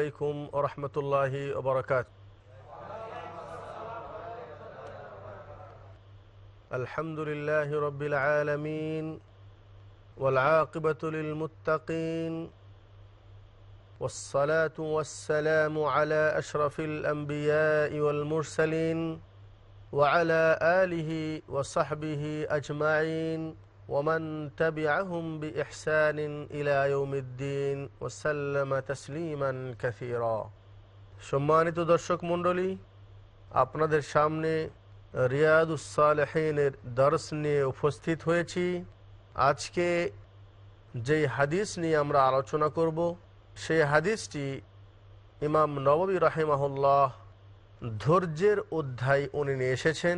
عليكم ورحمة الله وبركاته. الحمد لله رب العالمين والعاقبة للمتقين والصلاة والسلام على أشرف الأنبياء والمرسلين وعلى آله وصحبه أجمعين. ومن تبعهم بإحسان إلى يوم الدين وسلم تسليما كثيرا সম্মানিত দর্শক মণ্ডলী আপনাদের সামনে রিয়াদুসালেহিনের দর্শ নিয়ে উপস্থিত হয়েছি আজকে যেই হাদিস নিয়ে আমরা আলোচনা করব সেই হাদিসটি ইমাম নববী রাহিমাহুল্লাহ ধৈর্যের অধ্যায় উনি নিয়ে এসেছেন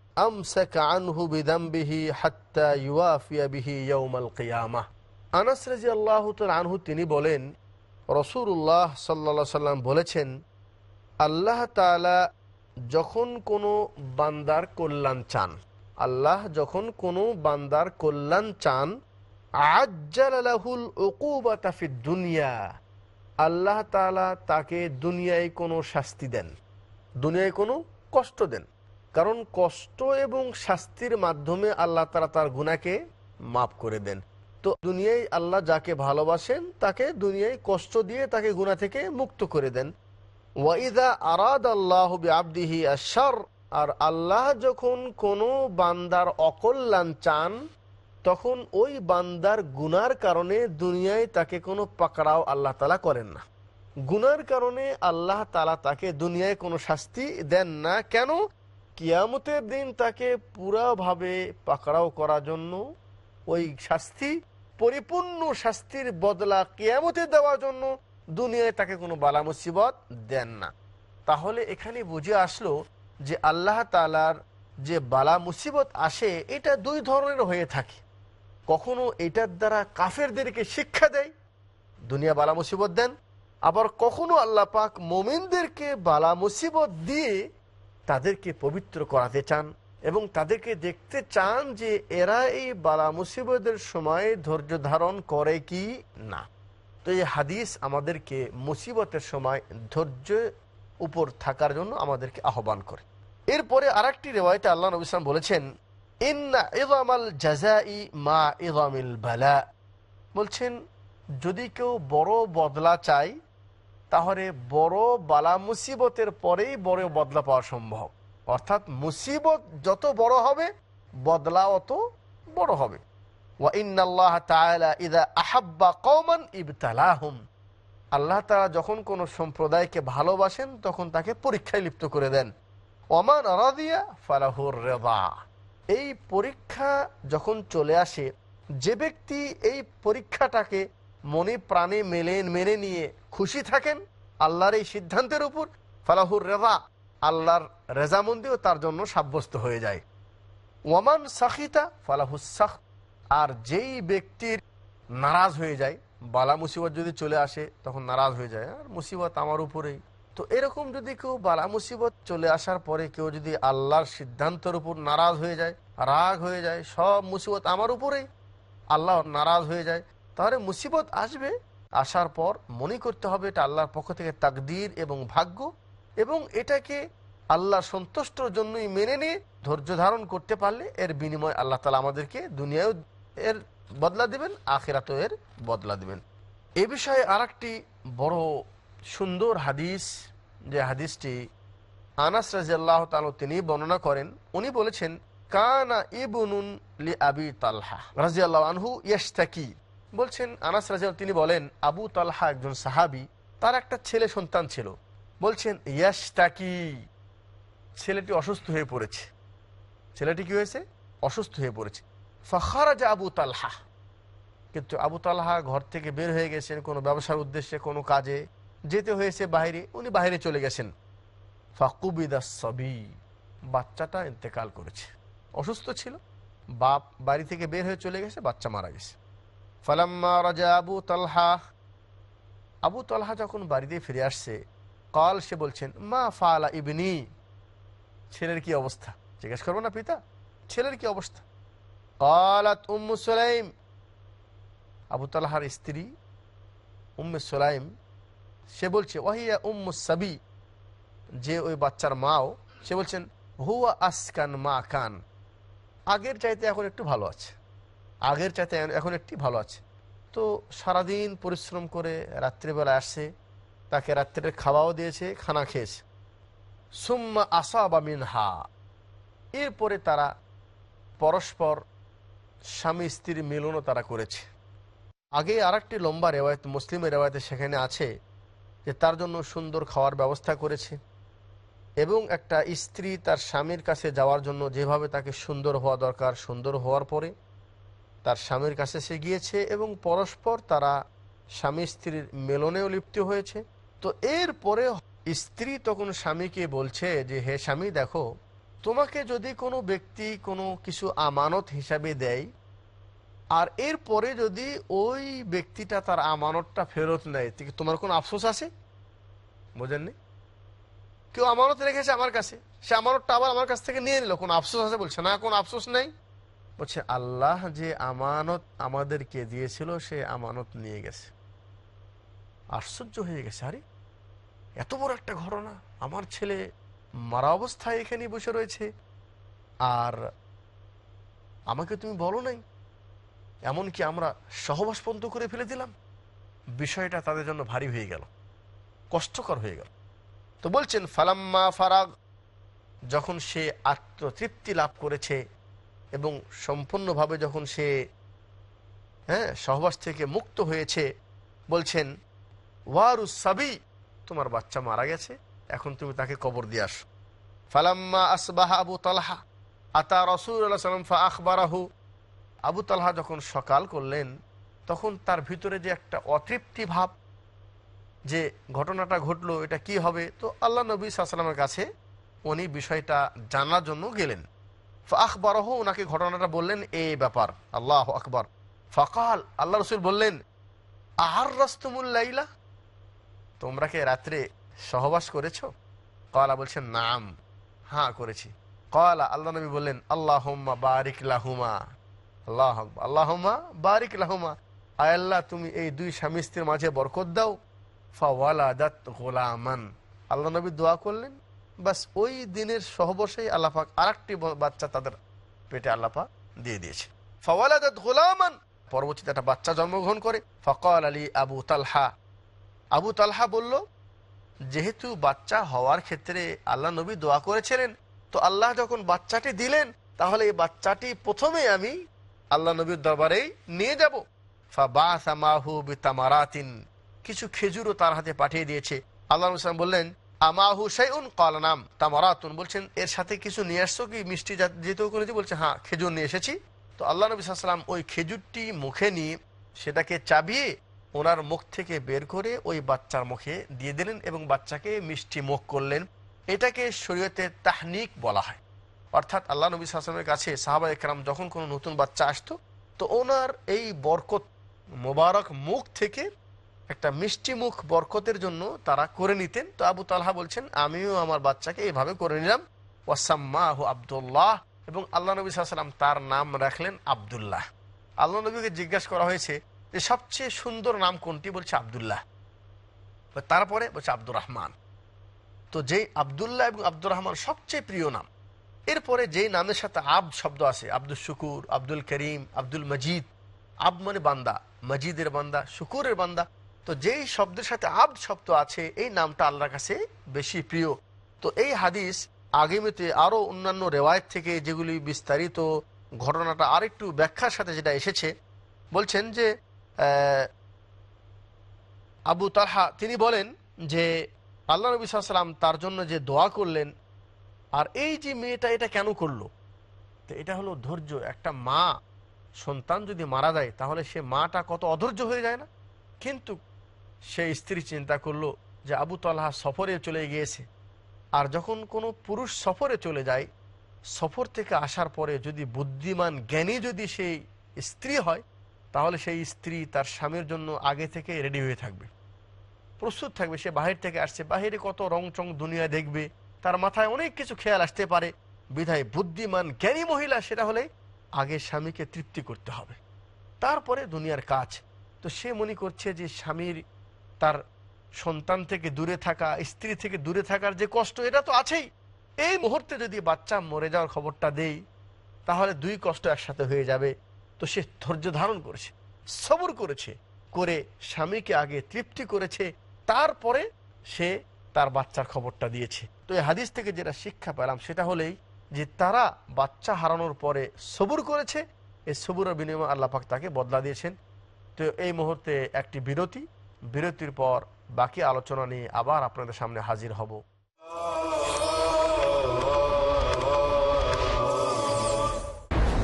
আমসাক আনহু বিদাম্বিহি আনাস আনহু তিনি বলেন রসুরুল্লাহ সাল্লা সাল্লাম বলেছেন, আল্লাহ তালা যখন কোনো বান্দার কল্যাণ চান, আল্লাহ যখন কোনো বান্দার কল্যাণ চান ওকুবা তাফিদ দুনিয়া। আল্লাহ তাকে দুনিয়ায় কোনো শাস্তি দেন, দুনিয়ায় কোনো কষ্ট দেন। কারণ কষ্ট এবং শাস্তির মাধ্যমে আল্লাহ তারা তার গুণাকে মাফ করে দেন। তো দুনিয়ায় আল্লাহ যাকে ভালোবাসেন, তাকে দুনিয়ায় কষ্ট দিয়ে তাকে গুণা থেকে মুক্ত করে দেন। ওয়াইদা আরাদ আল্লাহ আবদিহি আশার আর আল্লাহ যখন কোনো বান্দার অকল্যাণ চান, তখন ওই বান্দার গুনার কারণে দুনিয়ায় তাকে কোনো পাকড়াও আল্লাহ তালা করেন না। গুনার কারণে আল্লাহ তালা তাকে দুনিয়ায় কোনো শাস্তি দেন না। কেন? কিয়ামতের দিন তাকে পুরাভাবে পাকড়াও করার জন্য ওই শাস্তি, পরিপূর্ণ শাস্তির বদলা কিয়ামতে দেওয়ার জন্য দুনিয়ায় তাকে কোনো বালা মুসিবত দেন না। তাহলে এখানে বুঝে আসলো যে আল্লাহ তালার যে বালা মুসিবত আসে, এটা দুই ধরনের হয়ে থাকে। কখনো এটার দ্বারা কাফেরদেরকে শিক্ষা দেয়, দুনিয়া বালা মুসিবত দেন। আবার কখনো আল্লাহ পাক মোমিনদেরকে বালা মুসিবত দিয়ে তাদেরকে পবিত্র করাতে চান এবং তাদেরকে দেখতে চান যে এরা এই বালা মুসিবতের সময় ধৈর্য ধারণ করে কি না। তো এই হাদিস আমাদেরকে মুসিবতের সময় ধৈর্য উপর থাকার জন্য আমাদেরকে আহ্বান করে। এরপরে আর একটি রেওয়ায়তে আল্লাহ নবী ইসলাম বলেছেন জাজাই মা বালা। বলছেন, যদি কেউ বড় বদলা চায় তাহলে বড় বালা মুসিবতের পরেই বড় বদলা পাওয়া সম্ভব। অর্থাৎ মুসিবত যত বড় হবে, বদলা অত বড় হবে। আল্লাহ তারা যখন কোনো সম্প্রদায়কে ভালোবাসেন, তখন তাকে পরীক্ষায় লিপ্ত করে দেন। ওমান ফালাহুর এই পরীক্ষা যখন চলে আসে, যে ব্যক্তি এই পরীক্ষাটাকে মনে প্রাণে মেলে মেনে নিয়ে খুশি থাকেন আল্লাহর এই সিদ্ধান্তের উপর, ফালাহুর রেবা আল্লাহর রেজামন্দিও তার জন্য সাব্যস্ত হয়ে যায়। ওয়ামান সাখিতা ফালাহুসাখ আর যেই ব্যক্তির নারাজ হয়ে যায়, বালা মুসিবত যদি চলে আসে, তখন নারাজ হয়ে যায়, আর মুসিবত আমার উপরেই। তো এরকম যদি কেউ বালা মুসিবত চলে আসার পরে কেউ যদি আল্লাহর সিদ্ধান্তের উপর নারাজ হয়ে যায়, রাগ হয়ে যায়, সব মুসিবত আমার উপরেই। আল্লাহ নারাজ হয়ে যায় তাহলে মুসিবত আসবে। আসার পর মনে করতে হবে এটা আল্লাহর পক্ষ থেকে তাকদির এবং ভাগ্য এবং এটাকে আল্লাহ সন্তুষ্টর জন্যই মেনে নিয়ে ধৈর্য ধারণ করতে পারলে এর বিনিময় আল্লাহ তালা আমাদেরকে দুনিয়ায় এর বদলা দিবেন, আখেরাতেও এর বদলা দিবেন। এ বিষয়ে আর বড় সুন্দর হাদিস, যে হাদিসটি আনাস রাজিয়াল্লাহ তাল তিনি বর্ণনা করেন। উনি বলেছেন, কানা ইবনুন লি আবি তালহা রাজিয়াল্লাহ আনহু ইয়াস্তাকি বলছেন, আনাস রাজিয়াল তিনি বলেন, আবু তালহা একজন সাহাবি, তার একটা ছেলে সন্তান ছিল। বলছেন ইয়াস্তাকি ছেলেটি অসুস্থ হয়ে পড়েছে। ছেলেটি কি হয়েছে? অসুস্থ হয়ে পড়েছে। ফখারাজা আবু তালহা। কিন্তু আবু তালহা ঘর থেকে বের হয়ে গেছেন কোনো ব্যবসার উদ্দেশ্যে, কোনো কাজে। যেতে হয়েছে বাইরে, উনি বাইরে চলে গেছেন। ফাকুবিদা সবি, বাচ্চাটা ইন্তেকাল করেছে। অসুস্থ ছিল। বাপ বাড়ি থেকে বের হয়ে চলে গেছে, বাচ্চা মারা গেছে। ফালাম্মা রাজা আবু তালহা আবু তালহা যখন বাড়িতে ফিরে আসছে, কল সে বলছেন, মা ফালা ইবনি। ছেলের কি অবস্থা? জিজ্ঞেস করব না পিতা, ছেলের কি অবস্থা? কালাত উম্মু সোলাইম। আবু তালহার স্ত্রী উম্মে সোলাইম, সে বলছে, ওয়াহিয়া উম্মু সাবি। যে ওই বাচ্চার মাও, সে বলছেন, হুয়া আসকান মা কান। আগের চাইতে এখন একটু ভালো আছে। আগের চাইতে এখন একটি ভালো আছে। তো সারাদিন পরিশ্রম করে রাত্রিবেলা আসছে, তাকে রাত্রের খাওয়াও দিয়েছে, খানা খেয়েছে। সুম্মা আসা বা মিনহা। এরপরে তারা পরস্পর স্বামী স্ত্রীর মিলনও তারা করেছে। আগে আর একটি লম্বা রেওয়ায়ত, মুসলিমের রেওয়ায়তে সেখানে আছে যে তার জন্য সুন্দর খাওয়ার ব্যবস্থা করেছে এবং একটা স্ত্রী তার স্বামীর কাছে যাওয়ার জন্য যেভাবে তাকে সুন্দর হওয়া দরকার, সুন্দর হওয়ার পরে তার স্বামীর কাছে সে গিয়েছে এবং পরস্পর তারা স্বামী স্ত্রীর মেলনেও লিপ্ত হয়েছে। তো এরপরে স্ত্রী তখন স্বামীকে বলছে যে, হে স্বামী, দেখো, তোমাকে যদি কোনো ব্যক্তি কোনো কিছু আমানত হিসাবে দেয় আর এরপরে যদি ওই ব্যক্তিটা তার আমানতটা ফেরত নেয় তোমার কোনো আফসোস আছে? বোঝেননি? কেউ আমানত রেখেছে আমার কাছে, সে আমানতটা আবার আমার কাছ থেকে নিয়ে নিল, কোনো আফসোস আছে বলছে? না, কোনো আফসোস নেই। বলছে আল্লাহ যে আমানত আমাদেরকে দিয়েছিল, সে আমানত নিয়ে গেছে। আশ্চর্য হয়ে গেছে, আরে! এত বড় একটা ঘটনা। আমার ছেলে মারা অবস্থায় এখানে বসে রয়েছে। আর আমাকে তুমি বলো নাই, এমনকি আমরা সহবাস পন্ত করে ফেলে দিলাম। বিষয়টা তাদের জন্য ভারী হয়ে গেল, কষ্টকর হয়ে গেল। তো বলছেন, ফালাম্মা ফারাগ, যখন সে আত্মতৃপ্তি লাভ করেছে এবং সম্পূর্ণভাবে যখন সে হ্যাঁ সহবাস থেকে মুক্ত হয়েছে, বলছেন, ওয়ারু সাবি, তোমার বাচ্চা মারা গেছে, এখন তুমি তাকে কবর দিয়ে আসো। ফালাম্মা আসবাহা আবু তালহা, আতা রসুল সাল্লাম ফা আখবরাহু আবু তালহা যখন সকাল করলেন, তখন তার ভিতরে যে একটা অতৃপ্তি ভাব, যে ঘটনাটা ঘটলো, এটা কি হবে? তো আল্লাহ নবী সাল্লামের কাছে উনি বিষয়টা জানার জন্য গেলেন। আখবরহ ওনাকে ঘটনাটা বললেন এই ব্যাপার, আল্লাহ আকবর। ফকাল, আল্লাহ রসুল বললেন আহার রস্তমুল্লাইলা তোমরা কে রাত্রে সহবাস করেছ? কলা বলছেন, নাম হ্যাঁ করেছি। কলা, আল্লাহ নবী বললেন আল্লাহ বারিক লাহুমা। আল্লাহ আল্লাহমা বারিক লাহুমা। আয় আল্লাহ, তুমি এই দুই স্বামী স্ত্রীর মাঝে বরকত দাও। ফাওয়ালাদাত গোলামান। আল্লাহ নবী দোয়া করলেন বাস ওই দিনের সহবশেই আল্লাহাক আর একটি বাচ্চা তাদের পেটে আল্লাপা দিয়ে দিয়েছে। ফাওয়ালাদাত গোলামান, পরবর্তীতে একটা বাচ্চা জন্মগ্রহণ করে। ফকাল আলী আবু তালহা। আবু তালহা বলল, যেহেতু বাচ্চা হওয়ার ক্ষেত্রে আল্লাহ নবী দোয়া করেছিলেন, তো আল্লাহ যখন বাচ্চাটি দিলেন, তাহলে এই বাচ্চাটি প্রথমে আমি আল্লাহ নবীর দরবারেই নিয়ে যাব। তামারাতিন কিছু খেজুরও তার হাতে পাঠিয়ে দিয়েছে। আল্লাহ ইসলাম বললেন আমাহু সাইউন কালানাম তামারাতুন। বলছেন, এর সাথে কিছু নিয়ে আসছো কি? মিষ্টি যেতেও করেছি বলছে হ্যাঁ খেজুর নিয়ে এসেছি। তো আল্লাহ নবী সাল্লাম ওই খেজুরটি মুখে নিয়ে সেটাকে চাবিয়ে ওনার মুখ থেকে বের করে ওই বাচ্চার মুখে দিয়ে দিলেন এবং বাচ্চাকে মিষ্টি মুখ করলেন। এটাকে শরীয়তে তাহনিক বলা হয়। অর্থাৎ আল্লাহ নবী সালামের কাছে সাহাবা একরাম যখন কোনো নতুন বাচ্চা আসতো, তো ওনার এই বরকত মোবারক মুখ থেকে একটা মিষ্টি মুখ বরকতের জন্য তারা করে নিতেন। তো আবু তালহা বলছেন, আমিও আমার বাচ্চাকে এইভাবে করে নিলাম। ওয়াসাম্মাহ আবদুল্লাহ এবং আল্লাহ নবী সাল্লাম তার নাম রাখলেন আবদুল্লাহ। আল্লাহ নবীকে জিজ্ঞাসা করা হয়েছে যে, সবচেয়ে সুন্দর নাম কোনটি? বলছে আবদুল্লাহ। তারপরে বলছে আব্দুর রহমান। তো যেই আবদুল্লাহ এবং আব্দুর রহমান সবচেয়ে প্রিয় নাম, এরপরে যেই নামের সাথে আব্দ শব্দ আছে আব্দুল শুকুর, আব্দুল করিম, আব্দুল মজিদ আব মানে বান্দা, মজিদের বান্দা, শুকুরের বান্দা তো যেই শব্দের সাথে আব শব্দ আছে, এই নামটা আল্লাহর কাছে বেশি প্রিয়। তো এই হাদিস আগামীতে আরও অন্যান্য রেওয়ায়ত থেকে যেগুলি বিস্তারিত ঘটনাটা আরেকটু ব্যাখ্যার সাথে যেটা এসেছে, বলছেন যে আবু তালহা, তিনি বলেন যে, আল্লাহ নবী সাল্লাম তার জন্য যে দোয়া করলেন, আর এই যে মেয়েটা এটা কেন করল? তো এটা হলো ধৈর্য, একটা মা, সন্তান যদি মারা যায়, তাহলে সে মাটা কত অধৈর্য হয়ে যায় না? কিন্তু সে স্ত্রী চিন্তা করল যে আবু তালহা সফরে চলে গিয়েছে। আর যখন কোনো পুরুষ সফরে চলে যায়, সফর থেকে আসার পরে যদি বুদ্ধিমান, জ্ঞানী যদি সেই স্ত্রী হয়, তাহলে সেই স্ত্রী তার স্বামীর জন্য আগে থেকে রেডি হয়ে থাকবে। প্রস্তুত থাকবে, সে বাহির থেকে আসছে। বাহিরে কত রং চং দুনিয়া দেখবে, তার মাথায় অনেক কিছু খেয়াল আসতে পারে। বিধায় বুদ্ধিমান, জ্ঞানী মহিলা সেটা হলে আগে স্বামীকে তৃপ্তি করতে হবে। তারপরে দুনিয়ার কাজ। তো সে মনে করছে যে স্বামীর তার সন্তান থেকে দূরে থাকা, স্ত্রী থেকে দূরে থাকার যে কষ্ট, এটা তো আছেই। এই মুহূর্তে যদি বাচ্চা মরে যাওয়ার খবরটা দেই, তাহলে দুই কষ্ট একসাথে হয়ে যাবে। তো সে ধৈর্য ধারণ করেছে, সবর করেছে, করে স্বামীকে আগে তৃপ্তি করেছে, তারপরে সে তার বাচ্চার খবরটা দিয়েছে। তো এই হাদিস থেকে যেটা শিক্ষা পেলাম, সেটা হলেই যে তারা বাচ্চা হারানোর পরে সবুর করেছে, এই সবুরের বিনিময়ে আল্লাহ পাক তাকে বদলা দিয়েছেন। তো এই মুহূর্তে একটি বিরতি বিরতির পর বাকি আলোচনা নিয়ে আবার আপনাদের সামনে হাজির হব।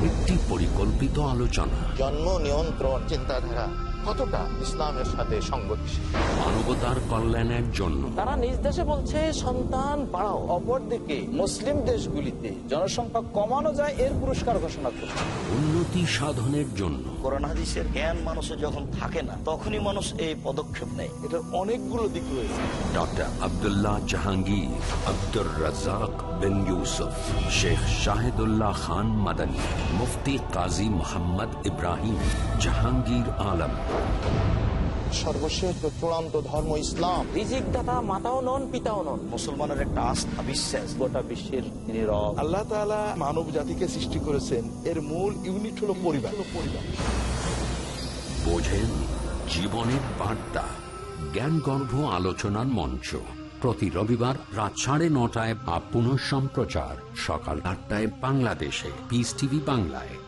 একটি পরিকল্পিত আলোচনা। জন্ম নিয়ন্ত্রণ চিন্তাধারা। কতটা ইসলামের সাথে সংগতিশীল? মানবতার কল্যাণের জন্য। তারা নিজ দেশে বলছে সন্তান বাড়াও। অপরদিকে মুসলিম দেশগুলিতে জনসংখ্যা কমানো যায় এর পুরস্কার ঘোষণা করছে। উন্নতি সাধনের জন্য। কোরআন জ্ঞান মানুষের যখন থাকে না তখনই মানুষ এই পদক্ষেপ নেয়। এটার অনেকগুলো দিক রয়েছে। ডক্টর আবদুল্লাহ জাহাঙ্গীর আব্দুর রাজাক বিন ইউসুফ শেখ শাহিদুল্লাহ খান মাদানী মুফতি কাজী মোহাম্মদ ইব্রাহিম জাহাঙ্গীর আলম। সর্বশেষ চূড়ান্ত ধর্ম ইসলাম। রিজিক দাতা মাতাও নন পিতাও নন। মুসলমানের একটা আস্থা বিশ্বাস। গোটা বিশ্বের নীরব। আল্লাহ তাআলা মানব জাতিকে সৃষ্টি করেছেন। এর মূল ইউনিট হলো পরিবার। পরিবার বোঝেন জীবনের বার্তা। জ্ঞানগর্ভ আলোচনার মঞ্চ। প্রতি রবিবার রাত সাড়ে নটায় বা পুনঃ সম্প্রচার সকাল আটটায় বাংলাদেশে। পিস টিভি বাংলায়।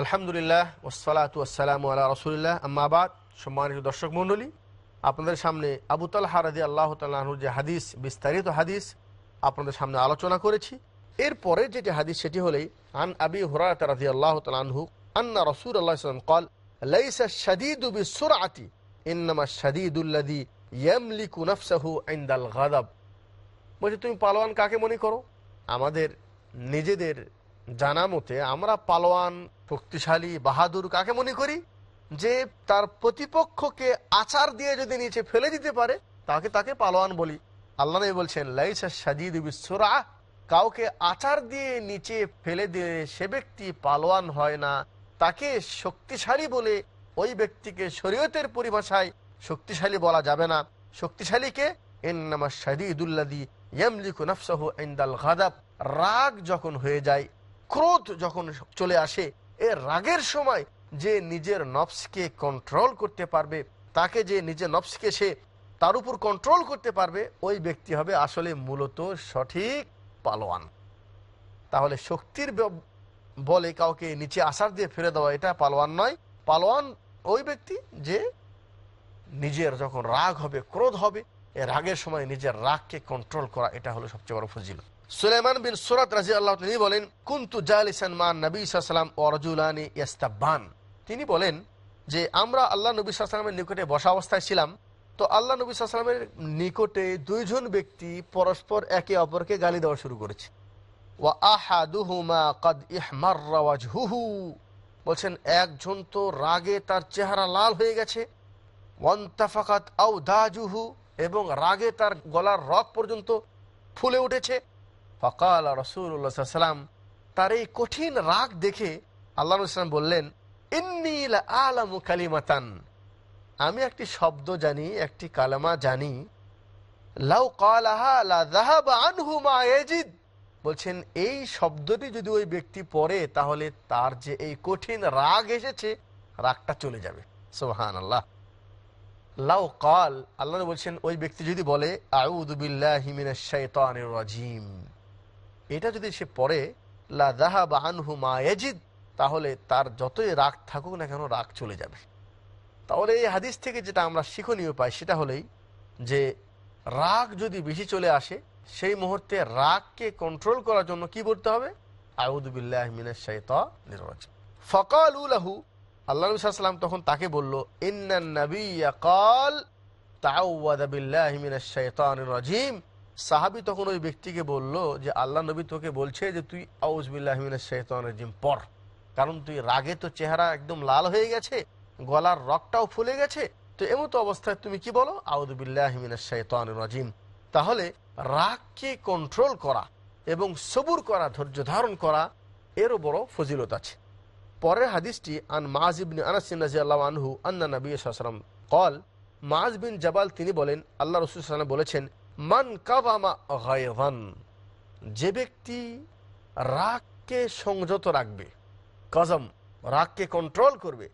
আলহামদুলিল্লাহ ওসালাত ওয়াসালাম আল্লাহ রসুলিল্লাহ। আম্মাবাদ সম্মানিত দর্শক মণ্ডলী, আপনাদের সামনে আবু তালহা রাজি আল্লাহ তাল্লাহর যে হাদিস, বিস্তারিত হাদিস আপনাদের সামনে আলোচনা করেছি। এরপরে যেটি হাদিস, সেটি হলেই আন আবি হুরাত রাজি আল্লাহ তালহু আন্না রসুল আল্লাহ সাল্লাম কল লাইসা শাদীদু বিসুরআতি, ইন্নামা শাদীদুল্লাযী ইয়ামলিকু নাফসাহু ইনদাল গাদাব। বলছে, তুমি পালোয়ান কাকে মনে করো? আমাদের নিজেদের জানা মতে আমরা পালোয়ান, শক্তিশালী, বাহাদুর কাকে মনে করি? যে তার প্রতিপক্ষকে আচার দিয়ে যদি নিচে ফেলে দিতে পারে, তাকে তাকে পালোয়ান বলি। আল্লাহ বলছেন, লাইসা সাজিদ বিশ্বরা কাউকে আচার দিয়ে নিচে ফেলে দিয়ে সে ব্যক্তি পালোয়ান হয় না। তাকে শক্তিশালী বলে ওই ব্যক্তিকে শরীয়তের পরিভাষায় শক্তিশালী বলা যাবে না। শক্তিশালীকে এন্নামা গাদাব রাগ যখন হয়ে যায় ক্রোধ যখন চলে আসে, এ রাগের সময় যে নিজের নফসকে কন্ট্রোল করতে পারবে, তাকে যে নিজের নফসকে সে তার উপর কন্ট্রোল করতে পারবে, ওই ব্যক্তি হবে আসলে মূলত সঠিক পালোয়ান। তাহলে শক্তির বলে কাউকে নিচে আসার দিয়ে ফেলে দেওয়া এটা পালোয়ান নয়। পালোয়ান ওই ব্যক্তি যে নিজের যখন রাগ হবে, ক্রোধ হবে, এ রাগের সময় নিজের রাগকে কন্ট্রোল করা এটা হলো সবচেয়ে বড় ফজিল সুলাইমান বিন সুরাত রাজি আল্লাহ তিনি বলেন, কুন্তু জালিসান মান নবী সাল্লাম ও রজুলানি ইয়াস্তাবান তিনি বলেন যে, আমরা আল্লাহ নবী সাল্লামের নিকটে বসা অবস্থায় ছিলাম। তো আল্লাহ নবী সাল্লামের নিকটে দুইজন ব্যক্তি পরস্পর একে অপরকে গালি দেওয়া শুরু করেছে। ওয়া আহাদুহুমা কাদ ওয়াজহুহু। বলছেন, একজন তো রাগে তার চেহারা লাল হয়ে গেছে। ওয়ান্তাফাকাত আউ দাজুহু এবং রাগে তার গলার রক পর্যন্ত ফুলে উঠেছে। ফকাল রসুল্লাহ সাল্লাম তার এই কঠিন রাগ দেখে আল্লাহ ইসলাম বললেন ইন্নিল আলামু কালিমাতান। আমি একটি শব্দ জানি, একটি কালামা জানি। লাউ কালাহা লা যাহাবা আনহু মা ইয়াজিদ। বলছেন, এই শব্দটি যদি ওই ব্যক্তি পড়ে, তাহলে তার যে এই কঠিন রাগ এসেছে, রাগটা চলে যাবে। সোহান আল্লাহ লাউ কাল আল্লাহ বলছেন, ওই ব্যক্তি যদি বলে আউদুবিল্লাহিমিনাশাইতানির রাজিম। এটা যদি সে পড়ে, লা যাহাবা আনহু মা তাহলে তার যতই রাগ থাকুক না কেন রাগ চলে যাবে। তাহলে এই হাদিস থেকে যেটা আমরা শিক্ষণীয় পাই, সেটা হলেই যে রাগ যদি বেশি চলে আসে, সেই মুহূর্তে রাগকে কন্ট্রোল করার জন্য কি করতে হবে? আউদুবিল্লাহ ফকাল উলাহু আল্লাহ সাল্লাম তখন তাকে বলল, ইন্নান নবিয়া কাল রাজিম। সাহাবি তখন ওই ব্যক্তিকে বলল যে, আল্লাহ নবী তোকে বলছে যে, তুই আউজবিল্লাহমিনের শৈতান রাজিম পর কারণ তুই রাগে তো চেহারা একদম লাল হয়ে গেছে, গলার রকটাও ফুলে গেছে। তো এমতো অবস্থায় তুমি কি বলো? আউদুবিল্লাহমিনের শৈতান রাজিম। তাহলে রাগকে কন্ট্রোল করা এবং সবুর করা, ধৈর্য ধারণ করা, এরও বড় ফজিলত আছে। পরের হাদিসটি, আন মাজ ইবনে আনাস রাদিয়াল্লাহু আনহু আন্না নবী সাল্লাল্লাহু কল মাজ বিন জাবাল তিনি বলেন, আল্লাহ রসুল সাল্লাম বলেছেন মান কাবামা গায়ভান যে ব্যক্তি রাগকে সংযত রাখবে, কজম, রাগকে কন্ট্রোল করবে,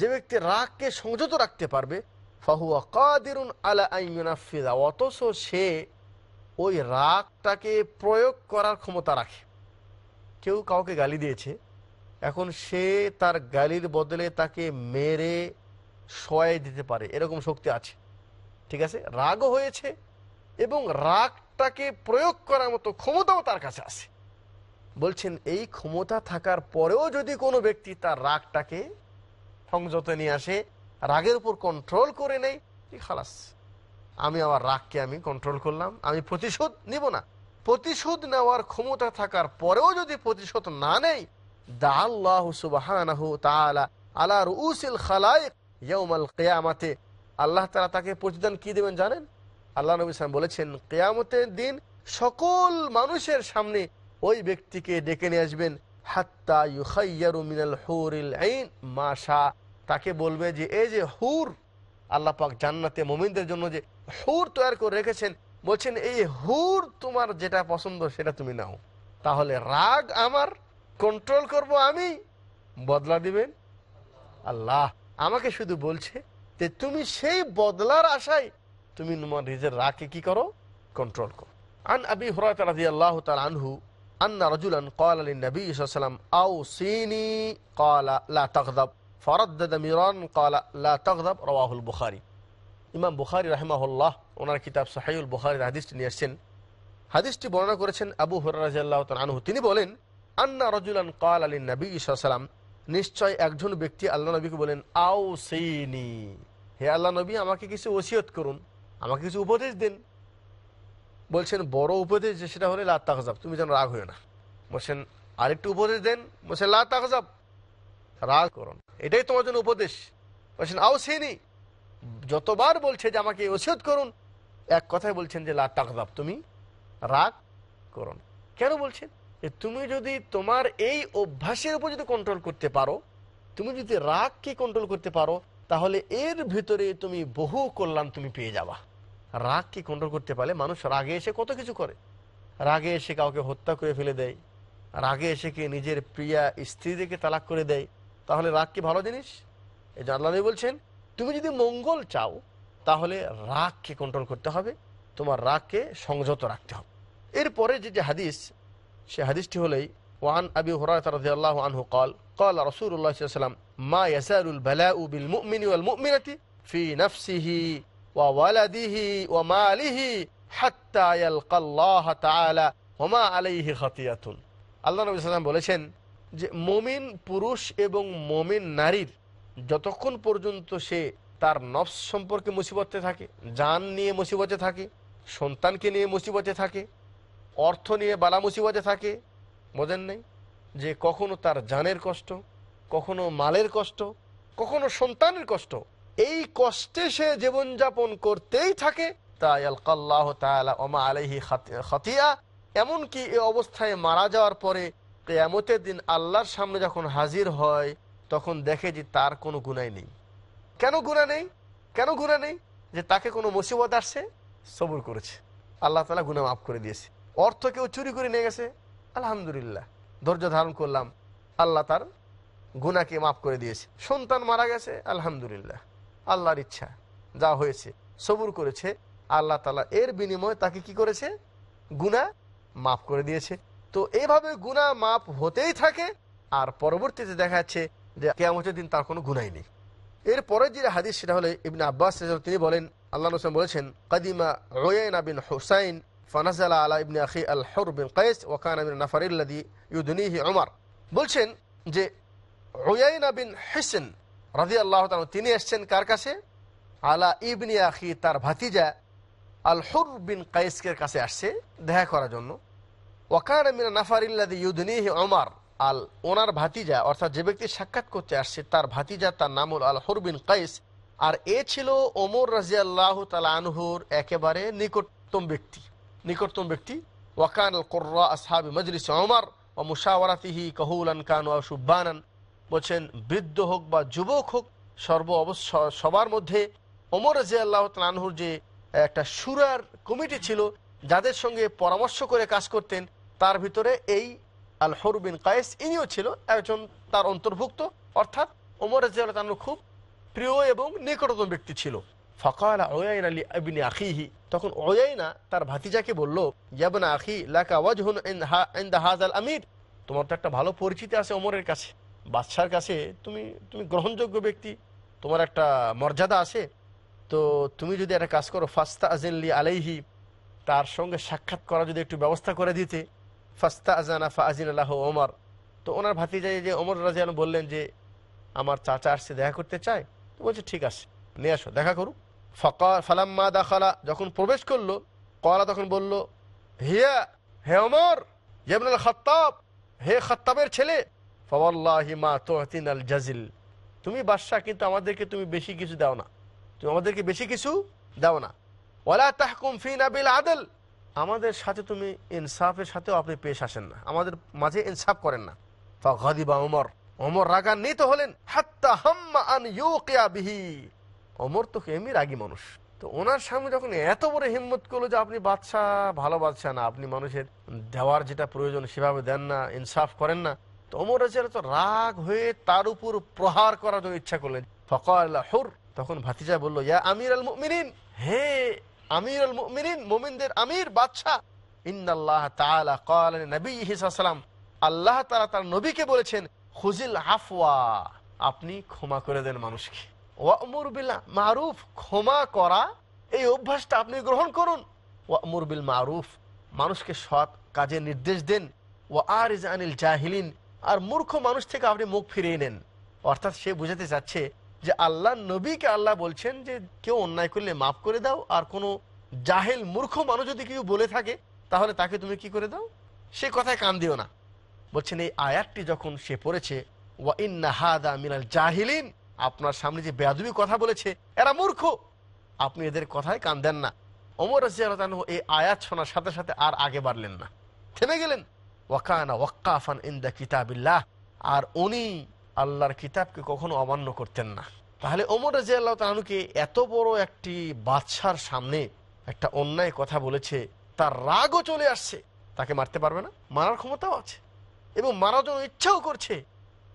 যে ব্যক্তি রাগকে সংযত রাখতে পারবে, ফাহুয়া কাদিরুন আলা আইমিনাফিদা অথচ সে ওই রাগটাকে প্রয়োগ করার ক্ষমতা রাখে। কেউ কাউকে গালি দিয়েছে, এখন সে তার গালির বদলে তাকে মেরে সয় দিতে পারে, এরকম শক্তি আছে। ঠিক আছে? রাগও হয়েছে এবং রাগটাকে প্রয়োগ করার মতো ক্ষমতাও তার কাছে আছে। বলছেন, এই ক্ষমতা থাকার পরেও যদি কোনো ব্যক্তি তার রাগটাকে সংযত নিয়ে আসে, রাগের উপর কন্ট্রোল করে নেই খালাস? আমি আমার রাগকে আমি কন্ট্রোল করলাম, আমি প্রতিশোধ নিব না। প্রতিশোধ নেওয়ার ক্ষমতা থাকার পরেও যদি প্রতিশোধ না নেই, দা আলা আল্লাহ তালা তাকে প্রতিদান কি দেবেন জানেন? আল্লাহ নবী সালাম বলেছেন, কেয়ামতের দিন সকল মানুষের সামনে ওই ব্যক্তিকে ডেকে নিয়ে আসবেন, হাত্তা ইউখাইয়ারু মিনাল হুরিল আইন মাশা তাকে বলবে যে, এই যে হুর, আল্লাহ পাক জান্নাতে মোমিনদের জন্য যে হুর তৈরি করে রেখেছেন, বলছেন, এই হুর তোমার যেটা পছন্দ সেটা তুমি নাও। তাহলে রাগ আমার কন্ট্রোল করব আমি, বদলা দিবেন। আল্লাহ আমাকে শুধু বলছে যে, তুমি সেই বদলার আশায় তুমি নিজের রাগকে কি করো? কন্ট্রোল করো। আন আবি হুরায়রা রাদিয়াল্লাহু তাআলা আনহু, আন্না রাজুলান ক্বালা লিন-নবী সাল্লাল্লাহু আলাইহি ওয়াসাল্লাম আওসিনি ক্বালা, লা তাগদাব ফারাদ্দাদা মিরান ক্বালা, লা তাগদাব রাওয়াহুল বুখারী। ইমাম বুখারী রাহিমাহুল্লাহ, ওনার কিতাব সহিহুল বুখারীর হাদিসটি নিয়ে আসছেন। হাদিসটি বর্ণনা করেছেন আবু তাআলা আনহু। তিনি বলেন, আন্না রাজুলান লিন-নবী সাল্লাল্লাহু আলাইহি ওয়াসাল্লাম নিশ্চয় একজন ব্যক্তি আল্লাহ নবীকে বলেন, আও সেইনি হে আল্লাহ নবী, আমাকে কিছু ওসিয়ত করুন আমাকে কিছু উপদেশ দিন। বলছেন, বড় উপদেশ যে সেটা হলে লাত তাকজাব। তুমি যেন রাগ হয়ে না। বলছেন, আরেকটু উপদেশ দেন। বলছেন, লাত তাকজাব। রাগ করুন এটাই তোমার জন্য উপদেশ। বলছেন, আও সেইনি যতবার বলছে যে আমাকে ওসিয়ত করুন, এক কথায় বলছেন যে, লাত তাকজাব, তুমি রাগ করুন কেন বলছেন? যে তুমি যদি তোমার এই অভ্যাসের উপর যদি কন্ট্রোল করতে পারো, তুমি যদি রাগকে কন্ট্রোল করতে পারো, তাহলে এর ভিতরে তুমি বহু কল্যাণ তুমি পেয়ে যাবা। রাগকে কন্ট্রোল করতে পারলে মানুষ রাগে এসে কত কিছু করে। রাগে এসে কাউকে হত্যা করে ফেলে দেয়, রাগে এসে কে নিজের প্রিয়া স্ত্রীদেরকে তালাক করে দেয়, তাহলে রাগ কি ভালো জিনিস? এই জানলানি বলছেন, তুমি যদি মঙ্গল চাও, তাহলে রাগকে কন্ট্রোল করতে হবে, তোমার রাগকে সংযত রাখতে হবে। এরপরে যে যে হাদিস, সে হাদিসটি হলেই, ওয়ান আবি হরাহ আনহু কল কল রসুল্লাহ মা ইয়াসারুল বেলা বিল মুমিনি ফি নফসিহি। وولده وماله حتى يلقى الله تعالى وما عليه خطيئة আল্লাহ নবী সাল্লাম বলেছেন যে মমিন পুরুষ এবং মমিন নারীর যতক্ষণ পর্যন্ত সে তার নফস সম্পর্কে মুসিবতে থাকে যান নিয়ে মুসিবতে থাকে সন্তানকে নিয়ে মুসিবতে থাকে অর্থ নিয়ে বালা মুসিবতে থাকে বোঝেন নেই যে কখনো তার জানের কষ্ট কখনো মালের কষ্ট কখনো সন্তানের কষ্ট এই কষ্টে সে জীবনযাপন করতেই থাকে। তাই আল্লাহ তালা ওমা আলহি খতিয়া, এমনকি এ অবস্থায় মারা যাওয়ার পরে কেয়ামতের দিন আল্লাহর সামনে যখন হাজির হয়, তখন দেখে যে তার কোনো গুণাই নেই। কেন গুণা নেই? কেন গুণা নেই? যে তাকে কোনো মুসিবত আসছে? সবুর করেছে। আল্লাহ তালা গুণা মাফ করে দিয়েছে। অর্থ কেউ চুরি করে নিয়ে গেছে? আলহামদুলিল্লাহ। ধৈর্য ধারণ করলাম। আল্লাহ তার গুণাকে মাফ করে দিয়েছে। সন্তান মারা গেছে? আলহামদুলিল্লাহ। আল্লাহর ইচ্ছা, যা হয়েছে, সবুর করেছে, আল্লাহ তালা এর বিনিময়ে তাকে কি করেছে? গুণা মাফ করে দিয়েছে। তো এইভাবে গুণা মাফ হতেই থাকে, আর পরবর্তীতে দেখা যাচ্ছে যে কেমতের দিন তার কোনো গুণাই নেই। এরপরে যে হাদিস সেটা হলে ইবনে আব্বাস তিনি বলেন, আল্লাহ রসুল বলেছেন, কাদিমা রোয়েনা বিন হুসাইন ফানাজালা আলা ইবনে আখি আল হর বিন কাইস ওয়াকান বিন নাফারিল্লাদি ওমর বলছেন যে রোয়াইনা বিন হিসেন রাজি আল্লাহ তিনি এসছেন কার কাছে? আলা ইবনি আখি, তার ভাতিজা আল হুর বিন কাইসকের কাছে আসছে দেখা করার জন্য। ওয়াকান মিনা নাফারিল্লাদি ইউদনিহি ওমর আল ওনার ভাতিজা, অর্থাৎ যে ব্যক্তি সাক্ষাৎ করতে আসছে, তার ভাতিজা, তার নাম হল আল হরবিন কাইস। আর এ ছিল ওমর রাজিয়াল্লাহ তালা আনহুর একেবারে নিকটতম ব্যক্তি। নিকটতম ব্যক্তি। ওয়াকান আল কোর্রা আসহাবি মজলিস ওমর ও মুশাওয়ারাতিহি কহুলান কান ও সুব্বানান বলছেন, বৃদ্ধ হোক বা যুবক হোক, সর্ব সবার মধ্যে ওমর রাজিয়াল্লাহ তালা আনহুর যে একটা সুরার কমিটি ছিল, যাদের সঙ্গে পরামর্শ করে কাজ করতেন, তার ভিতরে এই আল হরবিন কায়েস ইনিও ছিল একজন তার অন্তর্ভুক্ত। অর্থাৎ ওমর রাজিয়াল খুব প্রিয় এবং নিকটতম ব্যক্তি ছিল। ফকাল ওয়াইন আলী আবিনী আখিহি। তখন ওয়াইনা তার ভাতিজাকে বলল ইয়াবনা আখি, লাকা ওয়াজহুন ইনদা হাজাল আমির। তোমার তো একটা ভালো পরিচিতি আছে ওমরের কাছে। বাদশার কাছে তুমি তুমি গ্রহণযোগ্য ব্যক্তি, তোমার একটা মর্যাদা আছে, তো তুমি যদি একটা কাজ করো ফাস্তা আজেনলি আলাইহি, তার সঙ্গে সাক্ষাৎ করা যদি একটু ব্যবস্থা করে দিতে ফাস্তা আজানা ফা আজিন আল্লাহ ওমর, তো ওনার ভাতিজাই যে ওমর রাজিয়ান বললেন যে, আমার চাচা আসছে, দেখা করতে চায়? তো বলছে, ঠিক আছে, নিয়ে আসো, দেখা করুক। ফকা, ফালাম্মা দাখালা, যখন প্রবেশ করল, কলা তখন বলল, হিয়া, হে অমর ইবনুল খত্তাব, হে খত্তাবের ছেলে ফওয়াল্লাহি মা তোহতিন আল জাজিল। তুমি বাদশাহ কিন্তু আমাদেরকে তুমি বেশি কিছু দাও না। তুমি আমাদেরকে বেশি কিছু দাও না। ওলা তাহকুম ফিনা বিল আদল। আমাদের সাথে তুমি ইনসাফের সাথেও আপনি পেশ আসেন না। আমাদের মাঝে ইনসাফ করেন না। ফাদিবা ওমর। ওমর রাগান্বিত হলেন, হাত্তা হাম্মা আন ইউকিয়া বিহি। ওমর তো এমনি রাগী মানুষ। তো ওনার সামনে যখন এত বড় হিম্মত করল যে আপনি বাদশাহ ভালো বাদশাহ না, আপনি মানুষের দেওয়ার যেটা প্রয়োজন সেভাবে দেন না, ইনসাফ করেন না রাগ হয়ে তার উপর প্রহার করার জন্য ইচ্ছা করলেন। ফকাল হুর, তখন ভাতিজা ইয়া আমির আল হে আমির আল মুমিনদের আমির, বাদশাহ। আপনি ক্ষমা করে দেন মানুষকে। মারুফ, ক্ষমা করা, এই অভ্যাসটা আপনি গ্রহণ করুন। মারুফ, মানুষকে সৎ কাজে নির্দেশ দেন। ও আর ইজ আনিল জাহিলিন আর মূর্খ মানুষ থেকে আপনি মুখ ফিরিয়ে নেন। অর্থাৎ সে বুঝাতে চাচ্ছে যে আল্লাহ নবীকে আল্লাহ বলছেন যে কেউ অন্যায় করলে মাফ করে দাও, আর কোনো জাহেল মূর্খ মানুষ যদি কেউ বলে থাকে, তাহলে তাকে তুমি কি করে দাও? সে কথায় কান দিও না। বলছেন, এই আয়াতটি যখন সে পড়েছে, ওয়া জাহিলিন আপনার সামনে যে বেয়াদুবি কথা বলেছে, এরা মূর্খ। আপনি এদের কথায় কান দেন না। অমর রাজিয়ালতানহ এই আয়াত শোনার সাথে সাথে আর আগে বাড়লেন না। থেমে গেলেন। ওয়াকানা ওয়াক্কাফান ইন্দা কিতাবিল্লাহ। আর উনি আল্লাহর কিতাবকে কখনো অমান্য করতেন না। তাহলে ওমর রাজি আল্লাহ তালুকে এত বড় একটি বাদশার সামনে একটা অন্যায় কথা বলেছে, তার রাগও চলে আসছে। তাকে মারতে পারবে না, মারার ক্ষমতাও আছে এবং মারার জন্য ইচ্ছাও করছে।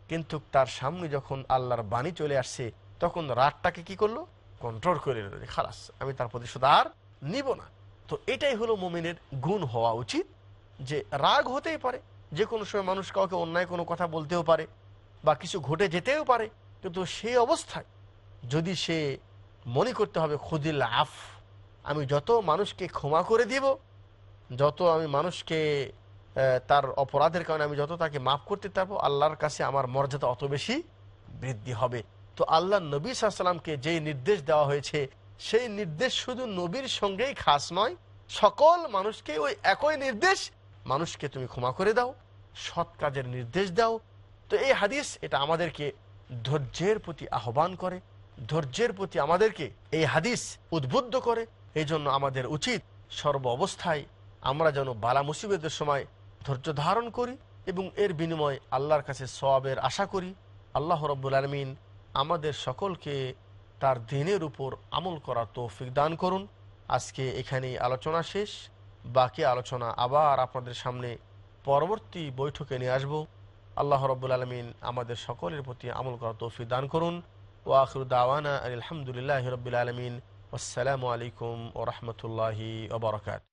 কিন্তু তার সামনে যখন আল্লাহর বাণী চলে আসছে, তখন রাগটাকে কি করল? কন্ট্রোল করে খালাস, আমি তার প্রতিশোধ আর নিব না। তো এটাই হলো মোমিনের গুণ হওয়া উচিত। যে রাগ হতেই পারে। যে কোনো সময় মানুষ কাউকে অন্যায় কোনো কথা বলতেও পারে বা কিছু ঘটে যেতেও পারে, কিন্তু সেই অবস্থায় যদি সে মনে করতে হবে, খুদিল আফ, আমি যত মানুষকে ক্ষমা করে দিব, যত আমি মানুষকে তার অপরাধের কারণে আমি যত তাকে মাফ করতে পারব, আল্লাহর কাছে আমার মর্যাদা অত বেশি বৃদ্ধি হবে। তো আল্লাহ নবী সাল্লামকে যেই নির্দেশ দেওয়া হয়েছে, সেই নির্দেশ শুধু নবীর সঙ্গেই খাস নয়, সকল মানুষকে ওই একই নির্দেশ মানুষকে তুমি ক্ষমা করে দাও, সৎ কাজের নির্দেশ দাও। তো এই হাদিস এটা আমাদেরকে ধৈর্যের প্রতি আহ্বান করে, ধৈর্যের প্রতি আমাদেরকে এই হাদিস উদ্বুদ্ধ করে। এই জন্য আমাদের উচিত সর্ব অবস্থায় আমরা যেন বালা মুসিবতের সময় ধৈর্য ধারণ করি এবং এর বিনিময় আল্লাহর কাছে সবাবের আশা করি। আল্লাহ রব্বুল আলমিন আমাদের সকলকে তার দিনের উপর আমল করার তৌফিক দান করুন। আজকে এখানেই আলোচনা শেষ। বাকি আলোচনা আবার আপনাদের সামনে পরবর্তী বৈঠকে নিয়ে আসব। আল্লাহ রব্বুল আলমিন আমাদের সকলের প্রতি আমল করা তৌফি দান করুন। ও ওয়াখরু দাওয়ানা আলহামদুলিল্লাহ রবিল আলমিন। আসসালামু আলাইকুম ও রহমতুল্লাহি ওবরাকাত